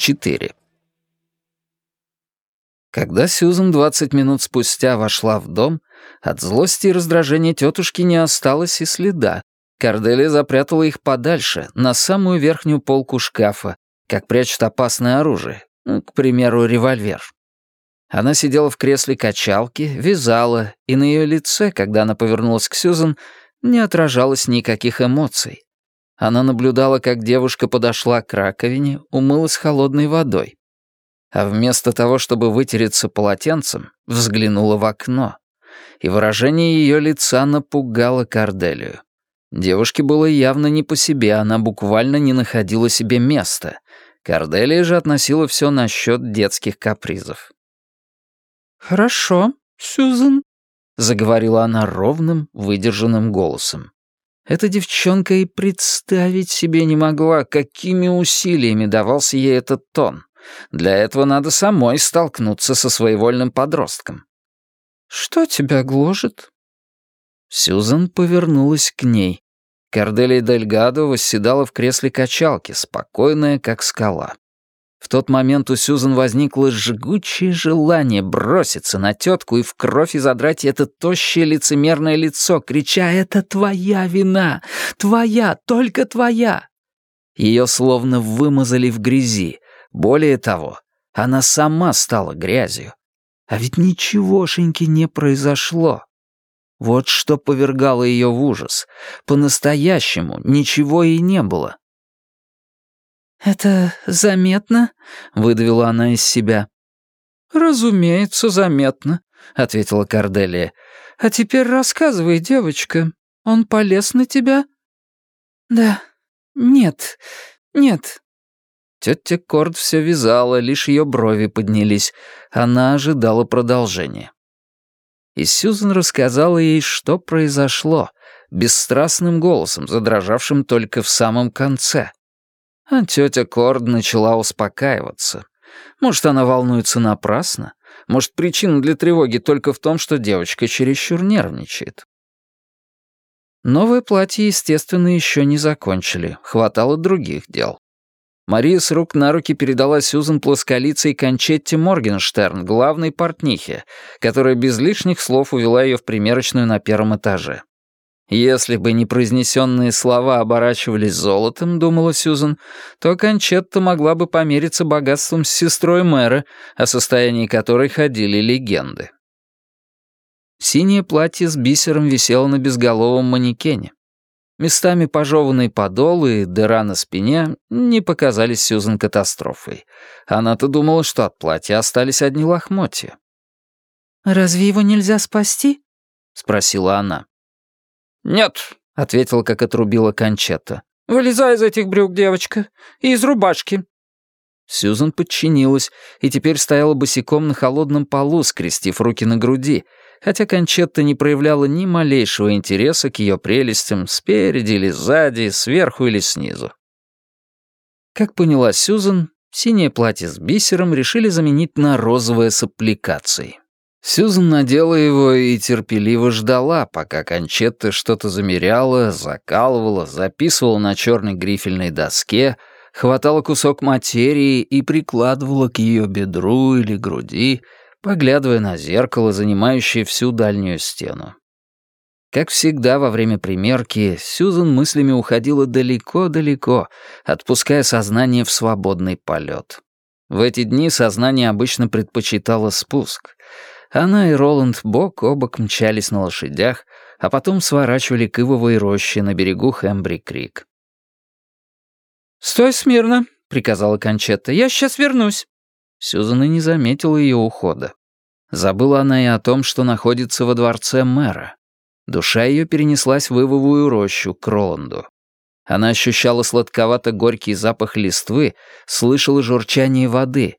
4. Когда Сьюзен 20 минут спустя вошла в дом, от злости и раздражения тетушки не осталось и следа. Корделия запрятала их подальше, на самую верхнюю полку шкафа, как прячут опасное оружие, ну, к примеру, револьвер. Она сидела в кресле качалки, вязала, и на ее лице, когда она повернулась к Сьюзен, не отражалось никаких эмоций. Она наблюдала, как девушка подошла к раковине, умылась холодной водой. А вместо того, чтобы вытереться полотенцем, взглянула в окно. И выражение ее лица напугало Корделию. Девушке было явно не по себе, она буквально не находила себе места. Корделия же относила все насчет детских капризов. «Хорошо, Сюзан», — заговорила она ровным, выдержанным голосом. Эта девчонка и представить себе не могла, какими усилиями давался ей этот тон. Для этого надо самой столкнуться со своевольным подростком. «Что тебя гложет?» Сьюзан повернулась к ней. Корделия Дельгадо восседала в кресле качалки, спокойная, как скала. В тот момент у Сюзан возникло жгучее желание броситься на тетку и в кровь изодрать это тощее лицемерное лицо, крича «Это твоя вина! Твоя! Только твоя!» Ее словно вымазали в грязи. Более того, она сама стала грязью. А ведь ничегошеньки не произошло. Вот что повергало ее в ужас. По-настоящему ничего и не было. «Это заметно?» — выдавила она из себя. «Разумеется, заметно», — ответила Корделия. «А теперь рассказывай, девочка. Он полез на тебя?» «Да. Нет. Нет». Тетя Корд все вязала, лишь ее брови поднялись. Она ожидала продолжения. И Сьюзен рассказала ей, что произошло, бесстрастным голосом, задрожавшим только в самом конце. А тетя Корд начала успокаиваться. Может, она волнуется напрасно? Может, причина для тревоги только в том, что девочка чересчур нервничает? Новое платье, естественно, еще не закончили. Хватало других дел. Мария с рук на руки передала Сюзан плосколицей Кончетте Моргенштерн, главной портнихе, которая без лишних слов увела ее в примерочную на первом этаже. Если бы не произнесенные слова оборачивались золотом, думала Сьюзан, то Кончетта могла бы помериться богатством с сестрой мэра, о состоянии которой ходили легенды. Синее платье с бисером висело на безголовом манекене. Местами пожеванный подол и дыра на спине не показались Сьюзан катастрофой. Она-то думала, что от платья остались одни лохмотья. «Разве его нельзя спасти?» — спросила она. «Нет», — ответила, как отрубила Кончета. «Вылезай из этих брюк, девочка, и из рубашки». Сьюзан подчинилась и теперь стояла босиком на холодном полу, скрестив руки на груди, хотя Кончетта не проявляла ни малейшего интереса к ее прелестям спереди или сзади, сверху или снизу. Как поняла Сьюзан, синее платье с бисером решили заменить на розовое с аппликацией. Сьюзан надела его и терпеливо ждала, пока Кончетта что-то замеряла, закалывала, записывала на черной грифельной доске, хватала кусок материи и прикладывала к ее бедру или груди, поглядывая на зеркало, занимающее всю дальнюю стену. Как всегда во время примерки, Сьюзан мыслями уходила далеко-далеко, отпуская сознание в свободный полет. В эти дни сознание обычно предпочитало спуск — она и Роланд бок о бок мчались на лошадях, а потом сворачивали к ивовой роще на берегу Хэмбри-Крик. «Стой смирно», — приказала Кончетта. «Я сейчас вернусь». Сюзан и не заметила ее ухода. Забыла она и о том, что находится во дворце мэра. Душа ее перенеслась в ивовую рощу к Роланду. Она ощущала сладковато-горький запах листвы, слышала журчание воды,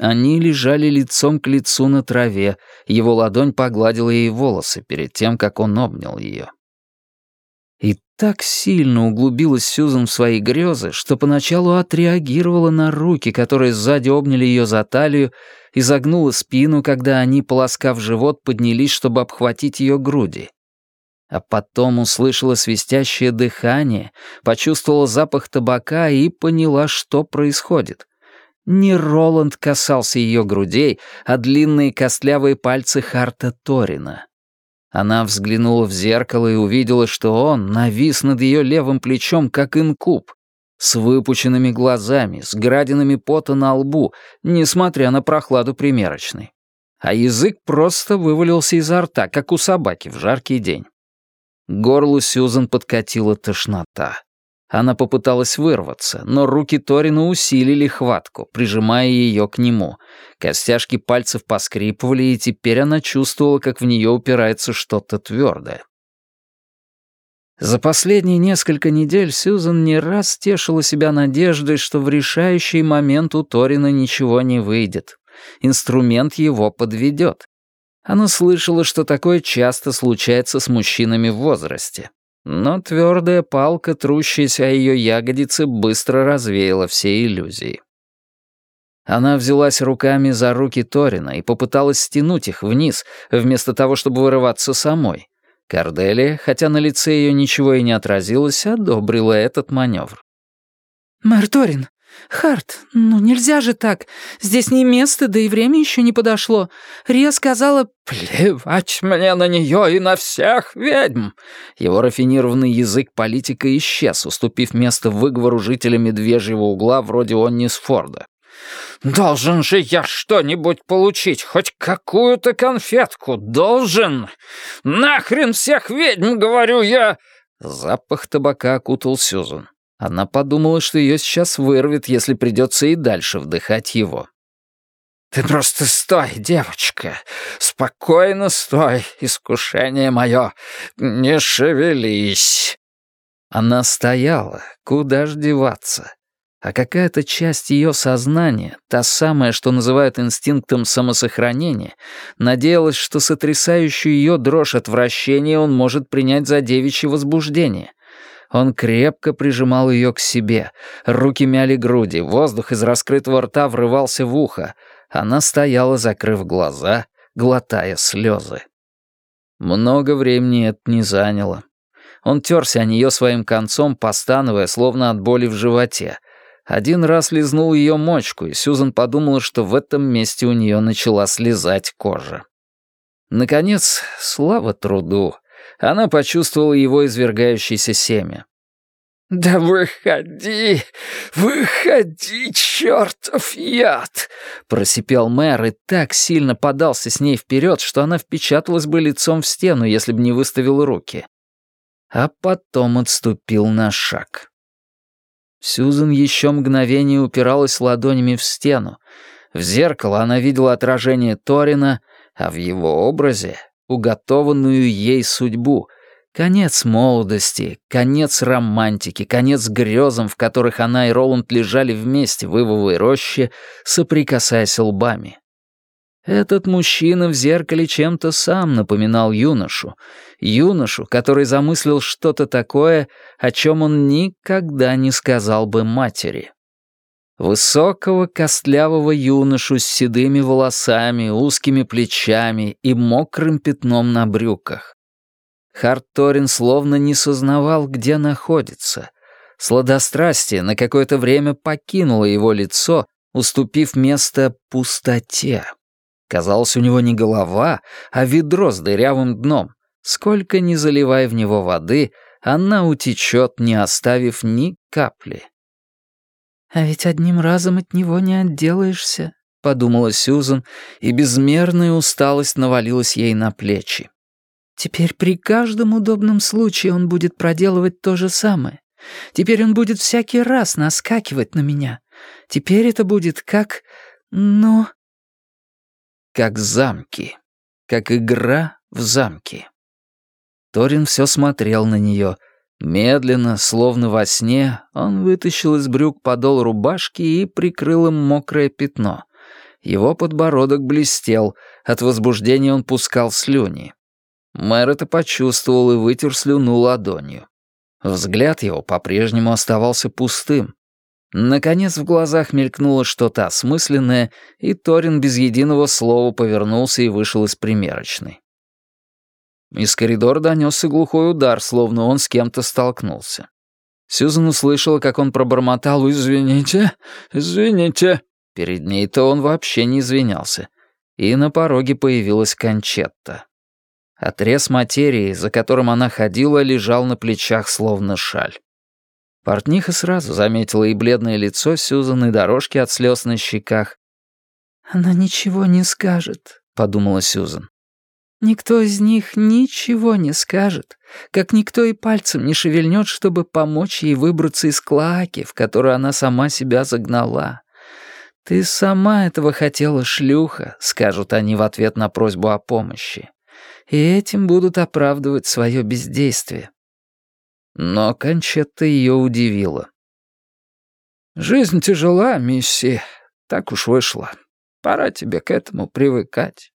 они лежали лицом к лицу на траве, его ладонь погладила ей волосы перед тем, как он обнял ее. И так сильно углубилась Сьюзан в свои грезы, что поначалу отреагировала на руки, которые сзади обняли ее за талию, и загнула спину, когда они, полоскав живот, поднялись, чтобы обхватить ее груди. А потом услышала свистящее дыхание, почувствовала запах табака и поняла, что происходит. Не Роланд касался ее грудей, а длинные костлявые пальцы Харта Торина. Она взглянула в зеркало и увидела, что он навис над ее левым плечом, как инкуб, с выпученными глазами, с градинами пота на лбу, несмотря на прохладу примерочной. А язык просто вывалился изо рта, как у собаки в жаркий день. Горлу Сьюзан подкатила тошнота. Она попыталась вырваться, но руки Торина усилили хватку, прижимая ее к нему. Костяшки пальцев поскрипывали, и теперь она чувствовала, как в нее упирается что-то твердое. За последние несколько недель Сьюзан не раз тешила себя надеждой, что в решающий момент у Торина ничего не выйдет. Инструмент его подведет. Она слышала, что такое часто случается с мужчинами в возрасте. Но твердая палка, трущаяся о ее ягодицы, быстро развеяла все иллюзии. Она взялась руками за руки Торина и попыталась стянуть их вниз, вместо того, чтобы вырываться самой. Корделия, хотя на лице ее ничего и не отразилось, одобрила этот маневр. «Мэр Торин, Харт, ну нельзя же так. Здесь не место, да и время еще не подошло. Рия сказала «Плевать мне на нее и на всех ведьм». Его рафинированный язык политика исчез, уступив место выговору жителя Медвежьего угла вроде Оннисфорда. «Должен же я что-нибудь получить, хоть какую-то конфетку, должен! Нахрен всех ведьм, говорю я!» Запах табака окутал Сюзан. Она подумала, что ее сейчас вырвет, если придется и дальше вдыхать его. «Ты просто стой, девочка! Спокойно стой, искушение мое! Не шевелись!» Она стояла, куда ж деваться? а какая-то часть ее сознания, та самая, что называют инстинктом самосохранения, надеялась, что сотрясающую ее дрожь отвращения он может принять за девичье возбуждение. Он крепко прижимал ее к себе, руки мяли груди, воздух из раскрытого рта врывался в ухо. Она стояла, закрыв глаза, глотая слезы. Много времени это не заняло. Он терся о нее своим концом, постановая, словно от боли в животе — один раз лизнул ее мочку, и Сюзан подумала, что в этом месте у нее начала слезать кожа. Наконец, слава труду, она почувствовала его извергающееся семя. «Да выходи, выходи, чертов яд!» Просипел мэр и так сильно подался с ней вперед, что она впечаталась бы лицом в стену, если бы не выставил руки. А потом отступил на шаг. Сьюзен еще мгновение упиралась ладонями в стену. В зеркало она видела отражение Торина, а в его образе — уготованную ей судьбу. Конец молодости, конец романтики, конец грезам, в которых она и Роланд лежали вместе в ивовой роще, соприкасаясь лбами. Этот мужчина в зеркале чем-то сам напоминал юношу. Юношу, который замыслил что-то такое, о чем он никогда не сказал бы матери. Высокого костлявого юношу с седыми волосами, узкими плечами и мокрым пятном на брюках. Харторин словно не сознавал, где находится. Сладострастие на какое-то время покинуло его лицо, уступив место пустоте. Казалось, у него не голова, а ведро с дырявым дном. Сколько ни заливай в него воды, она утечет, не оставив ни капли. «А ведь одним разом от него не отделаешься», — подумала Сьюзан, и безмерная усталость навалилась ей на плечи. «Теперь при каждом удобном случае он будет проделывать то же самое. Теперь он будет всякий раз наскакивать на меня. Теперь это будет как... ну...» как замки, как игра в замки. Торин все смотрел на нее. Медленно, словно во сне, он вытащил из брюк подол рубашки и прикрыл им мокрое пятно. Его подбородок блестел, от возбуждения он пускал слюни. Мэр это почувствовал и вытер слюну ладонью. Взгляд его по-прежнему оставался пустым, Наконец в глазах мелькнуло что-то осмысленное, и Торин без единого слова повернулся и вышел из примерочной. Из коридора донесся глухой удар, словно он с кем-то столкнулся. Сьюзан услышала, как он пробормотал «Извините, извините». Перед ней-то он вообще не извинялся. И на пороге появилась Кончетта. Отрез материи, за которым она ходила, лежал на плечах словно шаль. Портниха сразу заметила и бледное лицо Сюзан, и дорожки от слез на щеках. «Она ничего не скажет», — подумала Сюзан. «Никто из них ничего не скажет, как никто и пальцем не шевельнет, чтобы помочь ей выбраться из клоаки, в которую она сама себя загнала. Ты сама этого хотела, шлюха», — скажут они в ответ на просьбу о помощи и этим будут оправдывать свое бездействие. Но Кончетта ее удивила. «Жизнь тяжела, мисси, так уж вышла. Пора тебе к этому привыкать».